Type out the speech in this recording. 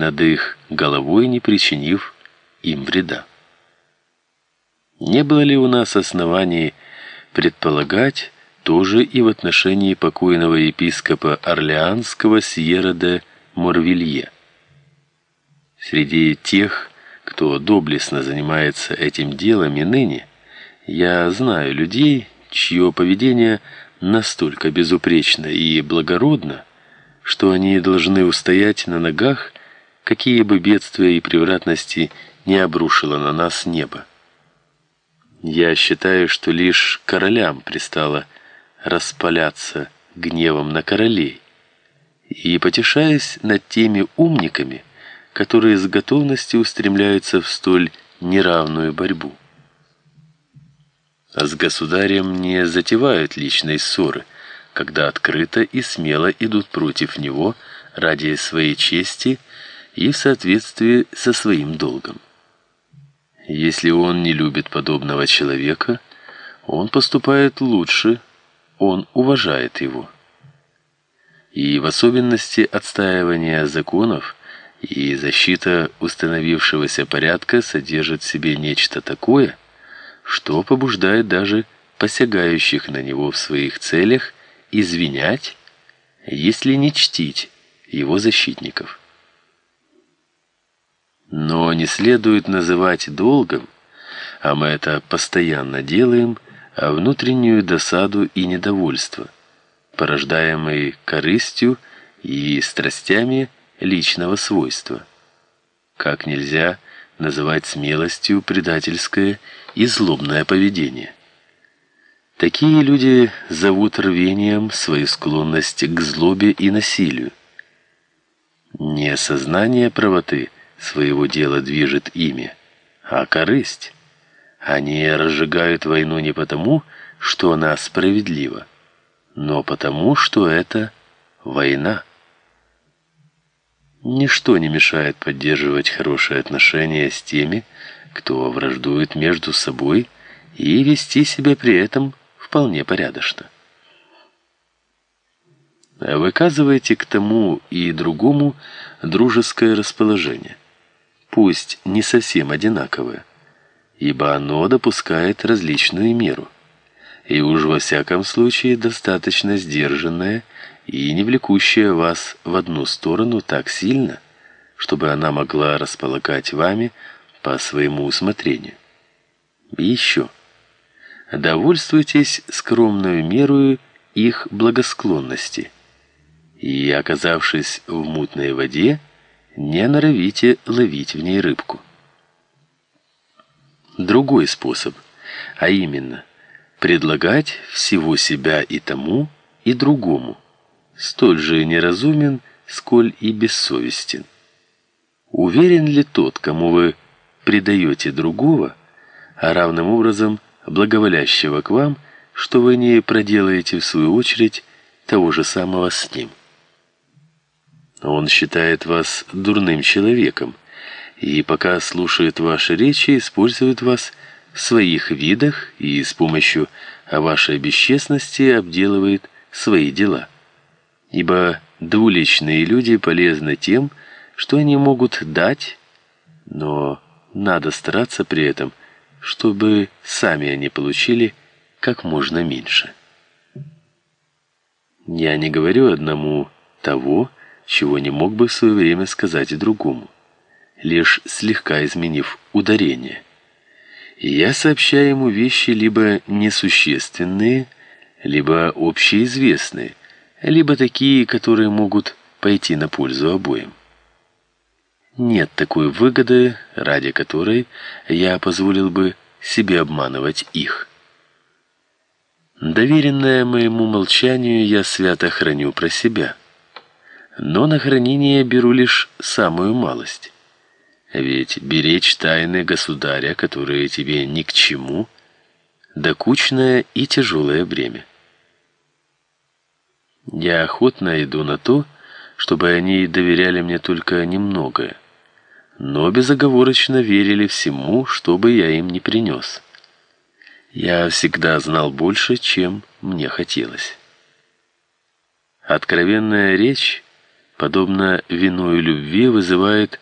над их головой, не причинив им вреда. Не было ли у нас оснований предполагать тоже и в отношении покойного епископа Орлеанского Сьерра де Морвилье? Среди тех, кто доблестно занимается этим делом и ныне, я знаю людей, чье поведение настолько безупречно и благородно, что они должны устоять на ногах, какие бы бедствия и превратности не обрушило на нас небо. Я считаю, что лишь королям пристало распаляться гневом на королей, и потешаясь над теми умниками, которые с готовностью устремляются в столь неравную борьбу. А с государем не затевают личной ссоры, когда открыто и смело идут против него ради своей чести и в соответствии со своим долгом. Если он не любит подобного человека, он поступает лучше, он уважает его. И в особенности отстаивание законов и защита установившегося порядка содержит в себе нечто такое, что побуждает даже посягающих на него в своих целях извинять, если не чтить его защитников. Но не следует называть долгом, а мы это постоянно делаем, а внутреннюю досаду и недовольство, порождаемые корыстью и страстями личного свойства. Как нельзя называть смелостью предательское и злобное поведение. Такие люди зовут рвением свою склонность к злобе и насилию. Не сознание правоты своего дела движет ими, а корысть. Они разжигают войну не потому, что она справедлива, но потому, что это война. Ничто не мешает поддерживать хорошие отношения с теми, кто враждует между собой, и вести себя при этом вполне порядочно. Выказывайте к тому и другому дружеское расположение, пусть не совсем одинаковое, ибо оно допускает различную меру, и уж во всяком случае достаточно сдержанное и не влекущая вас в одну сторону так сильно, чтобы она могла располагать вами по своему усмотрению. И еще. Довольствуйтесь скромную мерою их благосклонности, и, оказавшись в мутной воде, не норовите ловить в ней рыбку. Другой способ, а именно, предлагать всего себя и тому, и другому, столь же неразумен, сколь и бессовестен. Уверен ли тот, кому вы предаете другого, а равным образом благоволящего к вам, что вы не проделаете в свою очередь того же самого с ним? Он считает вас дурным человеком, и пока слушает ваши речи, использует вас в своих видах и с помощью вашей бесчестности обделывает свои дела ибо двуличные люди полезны тем, что они могут дать, но надо стараться при этом, чтобы сами они получили как можно меньше. Я не говорю одному того, чего не мог бы в свое время сказать и другому, лишь слегка изменив ударение. Я сообщаю ему вещи либо несущественные, либо общеизвестные, либо такие, которые могут пойти на пользу обоим. Нет такой выгоды, ради которой я позволил бы себе обманывать их. Доверенное моему молчанию я свято храню про себя. Но на хранение беру лишь самую малость. Ведь беречь тайны государя, которые тебе ни к чему, докучное и тяжелое бремя. Я охотно иду на то, чтобы они доверяли мне только немногое, но безоговорочно верили всему, что бы я им не принес. Я всегда знал больше, чем мне хотелось. Откровенная речь подобно вину и любви, вызывает